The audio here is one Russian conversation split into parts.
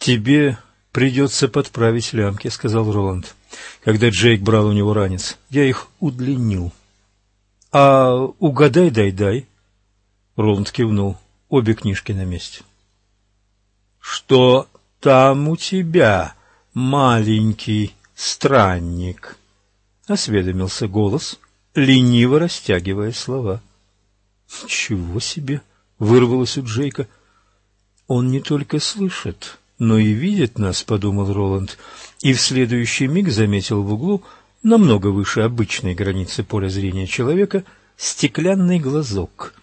«Тебе придется подправить лямки», — сказал Роланд, когда Джейк брал у него ранец. «Я их удлинил». «А угадай, дай-дай». Роланд кивнул. Обе книжки на месте. «Что там у тебя, маленький странник?» — осведомился голос, лениво растягивая слова. «Чего себе!» — вырвалось у Джейка. «Он не только слышит, но и видит нас», — подумал Роланд, и в следующий миг заметил в углу, намного выше обычной границы поля зрения человека, стеклянный глазок.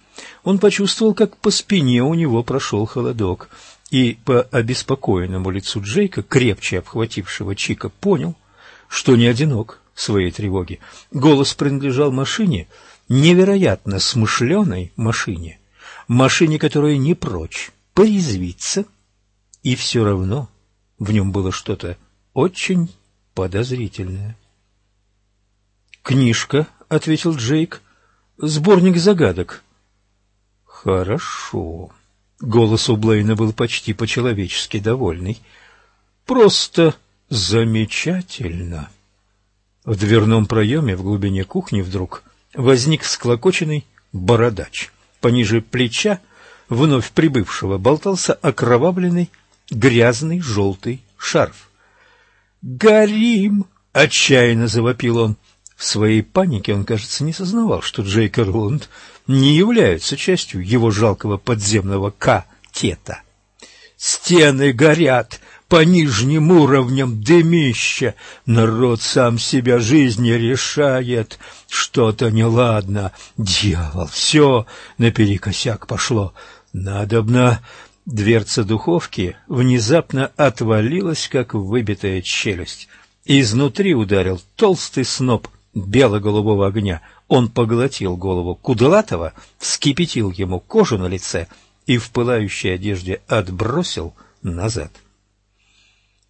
Он почувствовал, как по спине у него прошел холодок, и по обеспокоенному лицу Джейка, крепче обхватившего Чика, понял, что не одинок в своей тревоге. Голос принадлежал машине, невероятно смышленой машине, машине, которая не прочь порезвиться, и все равно в нем было что-то очень подозрительное. «Книжка», — ответил Джейк, — «сборник загадок». «Хорошо». Голос у Блейна был почти по-человечески довольный. «Просто замечательно». В дверном проеме в глубине кухни вдруг возник склокоченный бородач. Пониже плеча вновь прибывшего болтался окровавленный грязный желтый шарф. «Горим!» — отчаянно завопил он. В своей панике он, кажется, не сознавал, что Джейк Роланд не являются частью его жалкого подземного катета. «Стены горят!» по нижним уровням дымища. Народ сам себя жизни решает. Что-то неладно. Дьявол, все наперекосяк пошло. Надобно Дверца духовки внезапно отвалилась, как выбитая челюсть. Изнутри ударил толстый сноп бело-голубого огня. Он поглотил голову Кудлатова, вскипятил ему кожу на лице и в пылающей одежде отбросил назад.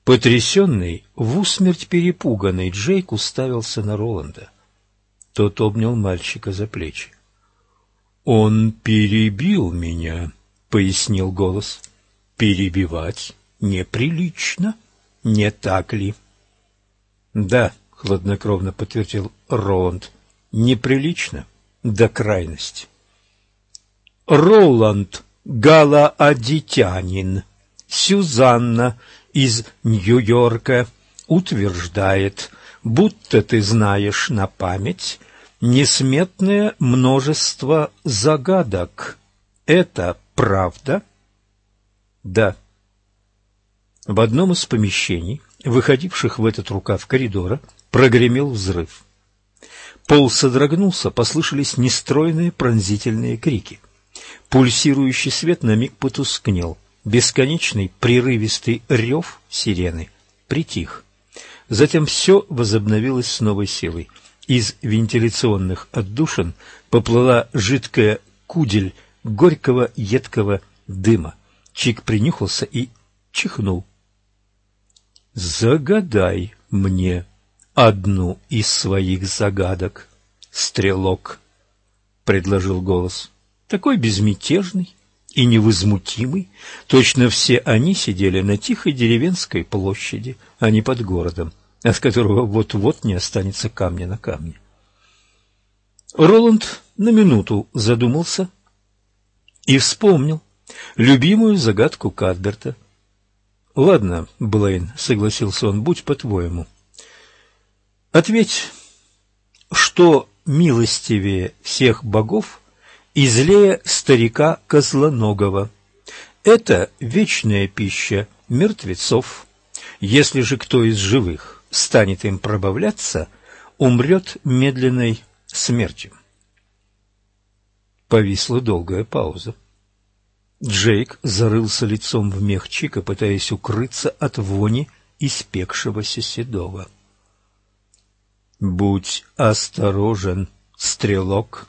Потрясенный, в усмерть перепуганный, Джейк уставился на Роланда. Тот обнял мальчика за плечи. «Он перебил меня», — пояснил голос. «Перебивать неприлично, не так ли?» «Да», — хладнокровно подтвердил Роланд, — «неприлично до крайности». Роланд Галаадитянин, Сюзанна из Нью-Йорка, утверждает, будто ты знаешь на память несметное множество загадок. Это правда? Да. В одном из помещений, выходивших в этот рукав коридора, прогремел взрыв. Пол содрогнулся, послышались нестройные пронзительные крики. Пульсирующий свет на миг потускнел. Бесконечный прерывистый рев сирены притих. Затем все возобновилось с новой силой. Из вентиляционных отдушин поплыла жидкая кудель горького едкого дыма. Чик принюхался и чихнул. «Загадай мне одну из своих загадок, стрелок», — предложил голос. Такой безмятежный и невозмутимый, точно все они сидели на тихой деревенской площади, а не под городом, от которого вот-вот не останется камня на камне. Роланд на минуту задумался, и вспомнил любимую загадку Кадберта. «Ладно, Блейн», — согласился он, — «будь по-твоему». «Ответь, что милостивее всех богов и злее старика Козлоногого. Это вечная пища мертвецов. Если же кто из живых станет им пробавляться, умрет медленной смертью». Повисла долгая пауза. Джейк зарылся лицом в мех Чика, пытаясь укрыться от вони испекшегося седова. «Будь осторожен, стрелок!»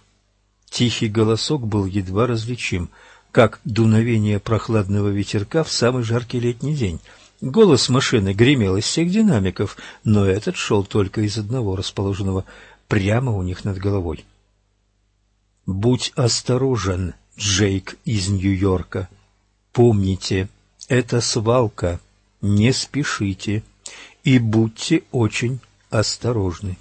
Тихий голосок был едва различим, как дуновение прохладного ветерка в самый жаркий летний день. Голос машины гремел из всех динамиков, но этот шел только из одного, расположенного прямо у них над головой. Будь осторожен, Джейк из Нью-Йорка. Помните, это свалка, не спешите и будьте очень осторожны.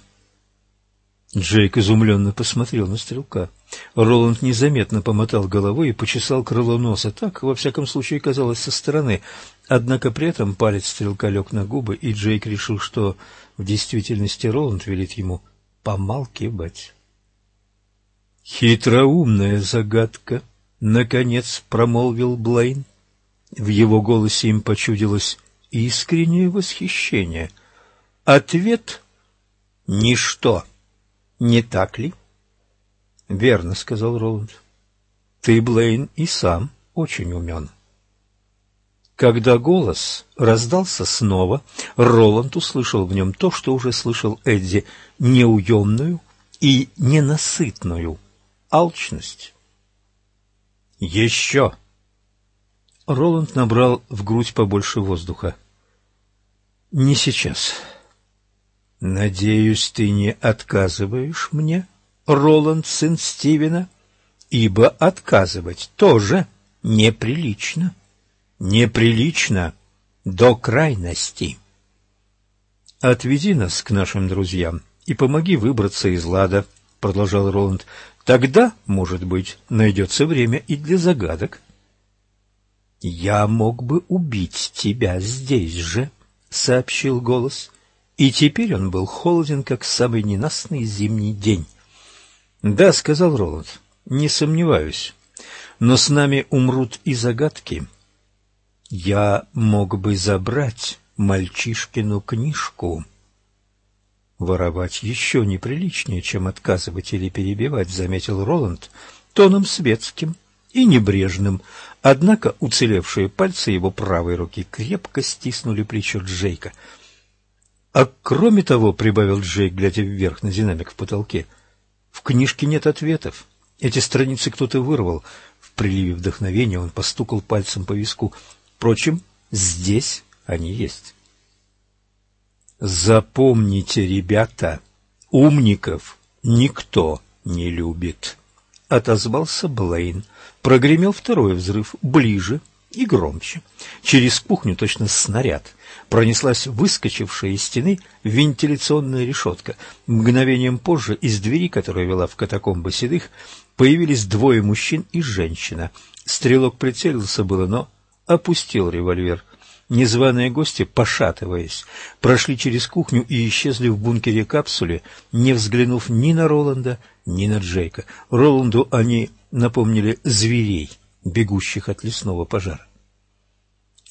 Джейк изумленно посмотрел на стрелка. Роланд незаметно помотал головой и почесал крыло носа. Так, во всяком случае, казалось со стороны. Однако при этом палец стрелка лег на губы, и Джейк решил, что в действительности Роланд велит ему помалкивать. «Хитроумная загадка», — наконец промолвил Блейн. В его голосе им почудилось искреннее восхищение. Ответ — ничто. Не так ли? — Верно, — сказал Роланд. — Ты, Блейн, и сам очень умен. Когда голос раздался снова, Роланд услышал в нем то, что уже слышал Эдди, неуемную и ненасытную алчность. «Еще!» Роланд набрал в грудь побольше воздуха. «Не сейчас. Надеюсь, ты не отказываешь мне, Роланд, сын Стивена, ибо отказывать тоже неприлично. Неприлично до крайности. Отведи нас к нашим друзьям и помоги выбраться из лада, — продолжал Роланд. Тогда, может быть, найдется время и для загадок. «Я мог бы убить тебя здесь же», — сообщил голос. И теперь он был холоден, как самый ненастный зимний день. «Да», — сказал Роланд, — «не сомневаюсь. Но с нами умрут и загадки. Я мог бы забрать мальчишкину книжку». «Воровать еще неприличнее, чем отказывать или перебивать», — заметил Роланд тоном светским и небрежным, Однако уцелевшие пальцы его правой руки крепко стиснули плечо Джейка. «А кроме того», — прибавил Джейк, глядя вверх на динамик в потолке, — «в книжке нет ответов. Эти страницы кто-то вырвал». В приливе вдохновения он постукал пальцем по виску. «Впрочем, здесь они есть». «Запомните, ребята, умников никто не любит», — отозвался Блейн. Прогремел второй взрыв, ближе и громче. Через кухню точно снаряд пронеслась выскочившая из стены вентиляционная решетка. Мгновением позже из двери, которая вела в катакомбы седых, появились двое мужчин и женщина. Стрелок прицелился было, но опустил револьвер. Незваные гости, пошатываясь, прошли через кухню и исчезли в бункере капсуле, не взглянув ни на Роланда, ни на Джейка. Роланду они напомнили зверей, бегущих от лесного пожара.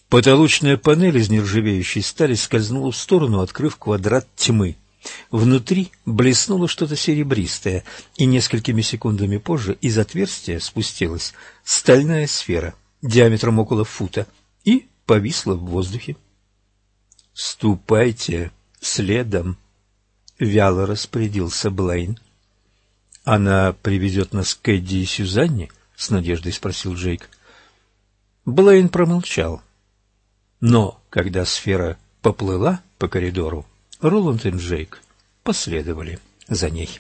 Потолочная панель из нержавеющей стали скользнула в сторону, открыв квадрат тьмы. Внутри блеснуло что-то серебристое, и несколькими секундами позже из отверстия спустилась стальная сфера диаметром около фута и повисла в воздухе. «Ступайте следом», — вяло распорядился Блейн. «Она приведет нас к Эдди и Сюзанне?» — с надеждой спросил Джейк. Блейн промолчал. Но, когда сфера поплыла по коридору, Роланд и Джейк последовали за ней.